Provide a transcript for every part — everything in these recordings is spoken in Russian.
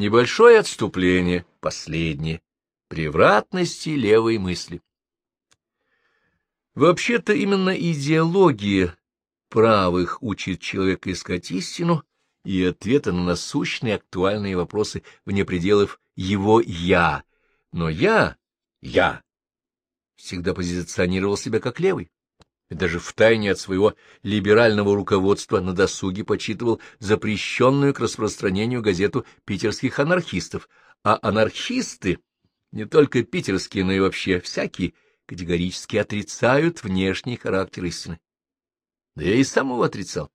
Небольшое отступление, последнее, превратности левой мысли. Вообще-то именно идеология правых учит человека искать истину и ответы на насущные актуальные вопросы вне пределов его «я». Но я, я, всегда позиционировал себя как левый и даже втайне от своего либерального руководства на досуге почитывал запрещенную к распространению газету питерских анархистов, а анархисты, не только питерские, но и вообще всякие, категорически отрицают внешний характер истины. Да я и сам его отрицал.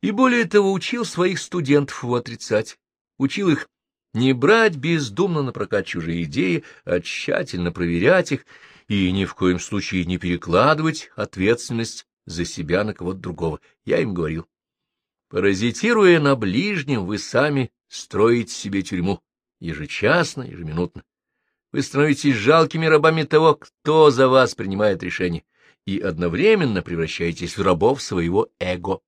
И более того, учил своих студентов его отрицать, учил их не брать бездумно на прокат чужие идеи, а тщательно проверять их и ни в коем случае не перекладывать ответственность за себя на кого-то другого. Я им говорил. Паразитируя на ближнем, вы сами строите себе тюрьму, ежечасно, ежеминутно. Вы становитесь жалкими рабами того, кто за вас принимает решения, и одновременно превращаетесь в рабов своего эго.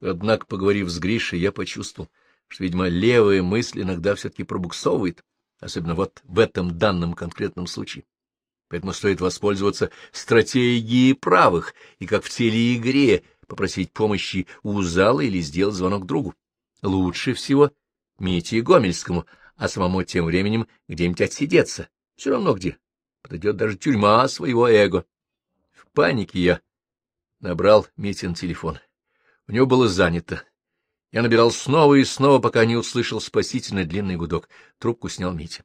Однако, поговорив с Гришей, я почувствовал, что, видимо, левая мысль иногда все-таки пробуксовывает, особенно вот в этом данном конкретном случае. Поэтому стоит воспользоваться стратегией правых и, как в телеигре, попросить помощи у зала или сделать звонок другу. Лучше всего Мите Гомельскому, а самому тем временем где-нибудь отсидеться. Все равно где. Подойдет даже тюрьма своего эго. В панике я набрал Митин телефон. У него было занято. Я набирал снова и снова, пока не услышал спасительный длинный гудок. Трубку снял Митя.